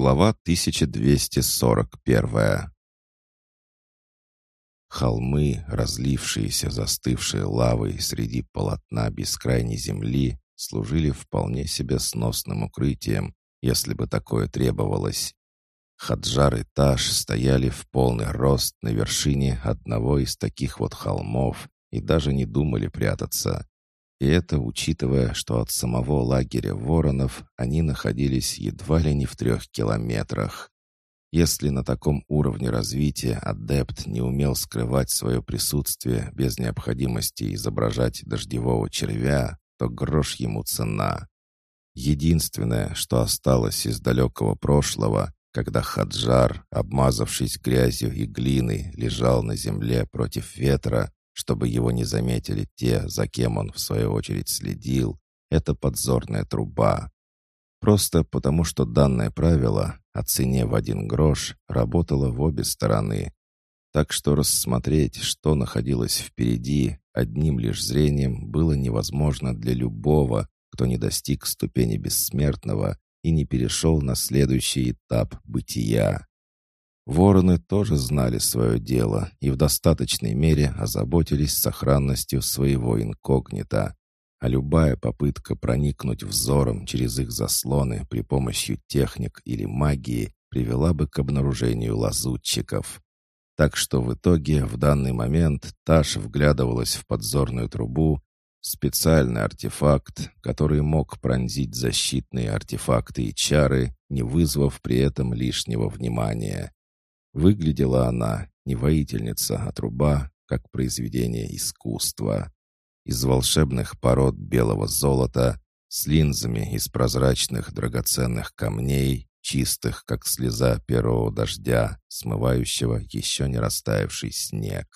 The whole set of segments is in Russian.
Глава 1241 Холмы, разлившиеся застывшей лавой среди полотна бескрайней земли, служили вполне себе сносным укрытием, если бы такое требовалось. Хаджар и Таш стояли в полный рост на вершине одного из таких вот холмов и даже не думали прятаться. И это учитывая, что от самого лагеря воронов они находились едва ли не в трех километрах. Если на таком уровне развития адепт не умел скрывать свое присутствие без необходимости изображать дождевого червя, то грош ему цена. Единственное, что осталось из далекого прошлого, когда Хаджар, обмазавшись грязью и глиной, лежал на земле против ветра, чтобы его не заметили те, за кем он, в свою очередь, следил, это подзорная труба. Просто потому, что данное правило о цене в один грош работало в обе стороны. Так что рассмотреть, что находилось впереди, одним лишь зрением было невозможно для любого, кто не достиг ступени бессмертного и не перешел на следующий этап бытия. Вороны тоже знали свое дело и в достаточной мере озаботились сохранностью своего инкогнито, а любая попытка проникнуть взором через их заслоны при помощи техник или магии привела бы к обнаружению лазутчиков. Так что в итоге в данный момент Таш вглядывалась в подзорную трубу, специальный артефакт, который мог пронзить защитные артефакты и чары, не вызвав при этом лишнего внимания. Выглядела она не воительница, а труба, как произведение искусства. Из волшебных пород белого золота, с линзами из прозрачных драгоценных камней, чистых, как слеза первого дождя, смывающего еще не растаявший снег.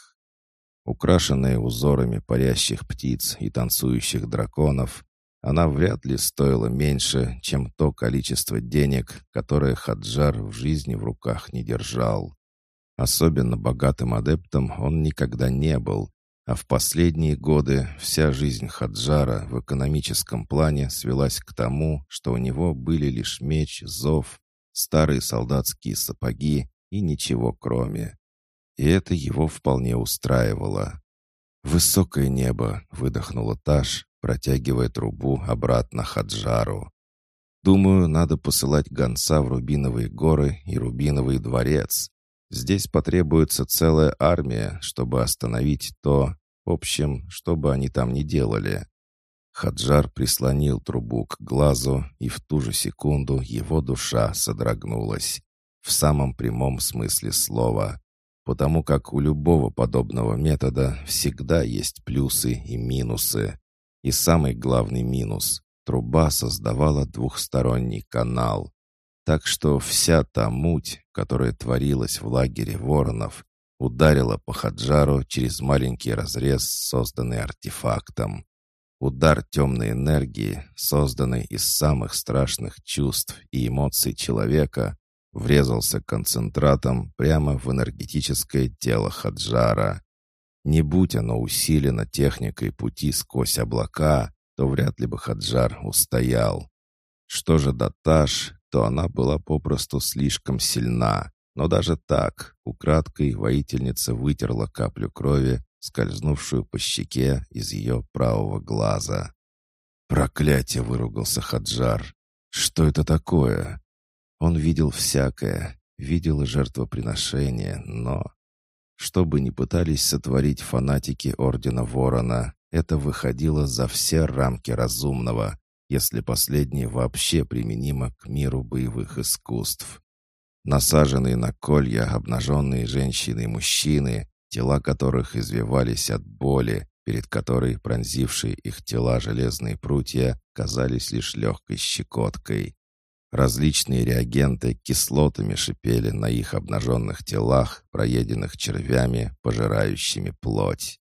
Украшенная узорами парящих птиц и танцующих драконов, она вряд ли стоила меньше, чем то количество денег, которое Хаджар в жизни в руках не держал. Особенно богатым адептом он никогда не был, а в последние годы вся жизнь Хаджара в экономическом плане свелась к тому, что у него были лишь меч, зов, старые солдатские сапоги и ничего кроме. И это его вполне устраивало. «Высокое небо!» — выдохнула Таш, протягивая трубу обратно Хаджару. «Думаю, надо посылать гонца в Рубиновые горы и Рубиновый дворец. Здесь потребуется целая армия, чтобы остановить то, в общем, что бы они там ни делали». Хаджар прислонил трубу к глазу, и в ту же секунду его душа содрогнулась. В самом прямом смысле слова. Потому как у любого подобного метода всегда есть плюсы и минусы. И самый главный минус — труба создавала двухсторонний канал. Так что вся та муть, которая творилась в лагере воронов, ударила по Хаджару через маленький разрез, созданный артефактом. Удар темной энергии, созданный из самых страшных чувств и эмоций человека, врезался концентратом прямо в энергетическое тело Хаджара. Не будь оно усилено техникой пути сквозь облака, то вряд ли бы Хаджар устоял. Что же до Таш, то она была попросту слишком сильна. Но даже так, украдкой воительница вытерла каплю крови, скользнувшую по щеке из ее правого глаза. «Проклятие!» — выругался Хаджар. «Что это такое?» Он видел всякое, видел и жертвоприношение, но что бы ни пытались сотворить фанатики Ордена Ворона, это выходило за все рамки разумного, если последнее вообще применимо к миру боевых искусств. Насаженные на колья обнаженные женщины и мужчины, тела которых извивались от боли, перед которой пронзившие их тела железные прутья казались лишь легкой щекоткой. Различные реагенты кислотами шипели на их обнаженных телах, проеденных червями, пожирающими плоть.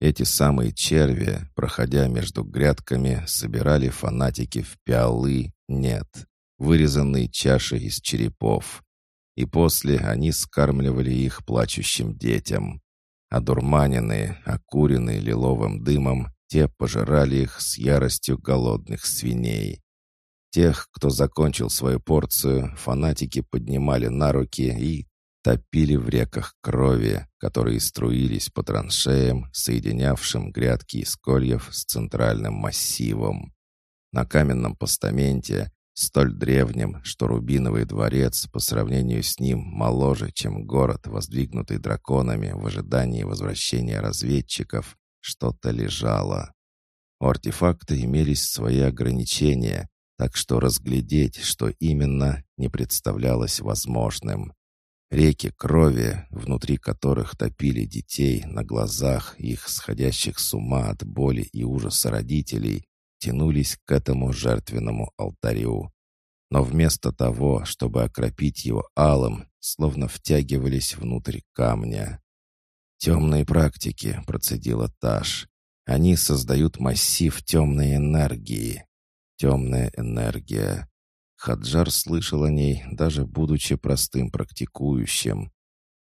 Эти самые черви, проходя между грядками, собирали фанатики в пиалы, нет, вырезанные чаши из черепов. И после они скармливали их плачущим детям. Одурманенные, окуренные лиловым дымом, те пожирали их с яростью голодных свиней. Тех, кто закончил свою порцию, фанатики поднимали на руки и топили в реках крови, которые струились по траншеям, соединявшим грядки из кольев с центральным массивом. На каменном постаменте, столь древнем, что Рубиновый дворец по сравнению с ним моложе, чем город, воздвигнутый драконами в ожидании возвращения разведчиков, что-то лежало. У артефакта имелись свои ограничения, так что разглядеть, что именно, не представлялось возможным. Реки крови, внутри которых топили детей на глазах их сходящих с ума от боли и ужаса родителей, тянулись к этому жертвенному алтарю. Но вместо того, чтобы окропить его алым, словно втягивались внутрь камня. «Темные практики», — процедила Таш. «Они создают массив темной энергии». «Темная энергия». Хаджар слышал о ней, даже будучи простым практикующим.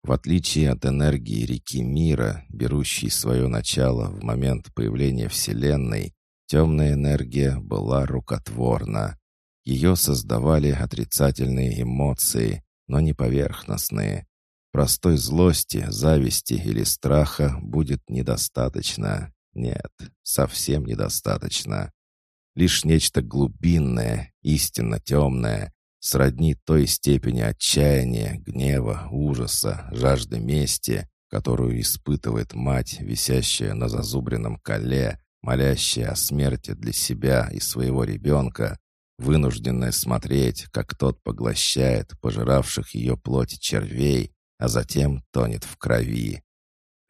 В отличие от энергии реки мира, берущей свое начало в момент появления Вселенной, темная энергия была рукотворна. Ее создавали отрицательные эмоции, но не поверхностные. Простой злости, зависти или страха будет недостаточно. Нет, совсем недостаточно. Лишь нечто глубинное, истинно темное, сродни той степени отчаяния, гнева, ужаса, жажды мести, которую испытывает мать, висящая на зазубренном коле, молящая о смерти для себя и своего ребенка, вынужденная смотреть, как тот поглощает пожиравших ее плоть червей, а затем тонет в крови.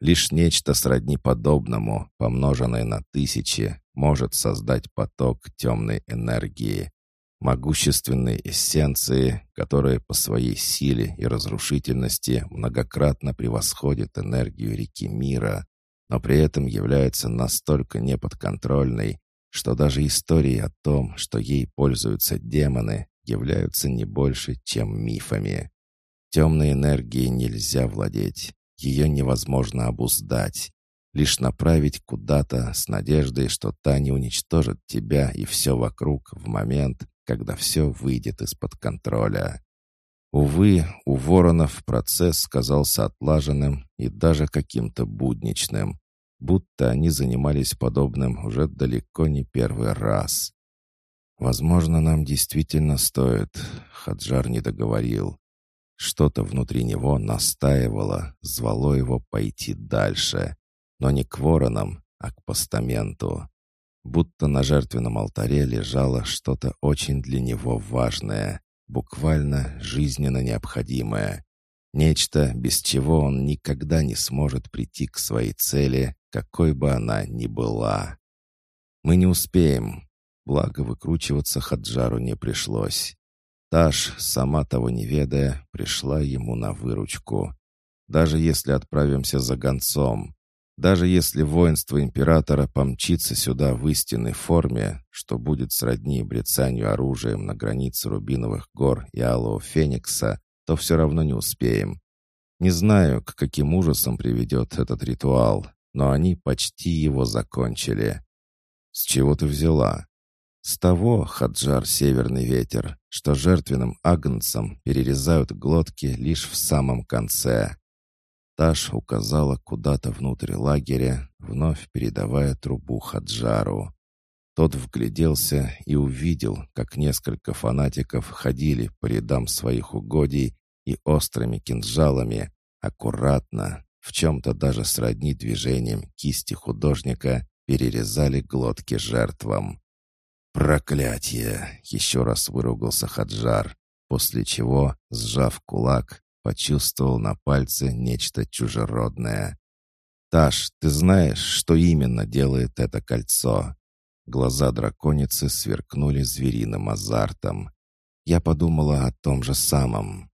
Лишь нечто сродни подобному, помноженное на тысячи, может создать поток темной энергии, могущественной эссенции, которая по своей силе и разрушительности многократно превосходит энергию реки мира, но при этом является настолько неподконтрольной, что даже истории о том, что ей пользуются демоны, являются не больше, чем мифами. Темной энергией нельзя владеть, ее невозможно обуздать, лишь направить куда-то с надеждой, что та не уничтожит тебя и все вокруг в момент, когда все выйдет из-под контроля. Увы, у воронов процесс казался отлаженным и даже каким-то будничным, будто они занимались подобным уже далеко не первый раз. «Возможно, нам действительно стоит», — Хаджар не договорил. Что-то внутри него настаивало, звало его пойти дальше, но не к воронам, а к постаменту. Будто на жертвенном алтаре лежало что-то очень для него важное, буквально жизненно необходимое. Нечто, без чего он никогда не сможет прийти к своей цели, какой бы она ни была. Мы не успеем. Благо, выкручиваться Хаджару не пришлось. Таш, сама того не ведая, пришла ему на выручку. Даже если отправимся за гонцом, даже если воинство императора помчится сюда в истинной форме, что будет сродни брецанию оружием на границе Рубиновых гор и Алого Феникса, то все равно не успеем. Не знаю, к каким ужасам приведет этот ритуал, но они почти его закончили. С чего ты взяла? С того, Хаджар Северный Ветер, что жертвенным агнцам перерезают глотки лишь в самом конце. Таш указала куда-то внутрь лагеря, вновь передавая трубу Хаджару. Тот вгляделся и увидел, как несколько фанатиков ходили по рядам своих угодий и острыми кинжалами, аккуратно, в чем-то даже сродни движением кисти художника, перерезали глотки жертвам. «Проклятие!» — еще раз выругался Хаджар, после чего, сжав кулак, почувствовал на пальце нечто чужеродное. «Таш, ты знаешь, что именно делает это кольцо?» Глаза драконицы сверкнули звериным азартом. Я подумала о том же самом.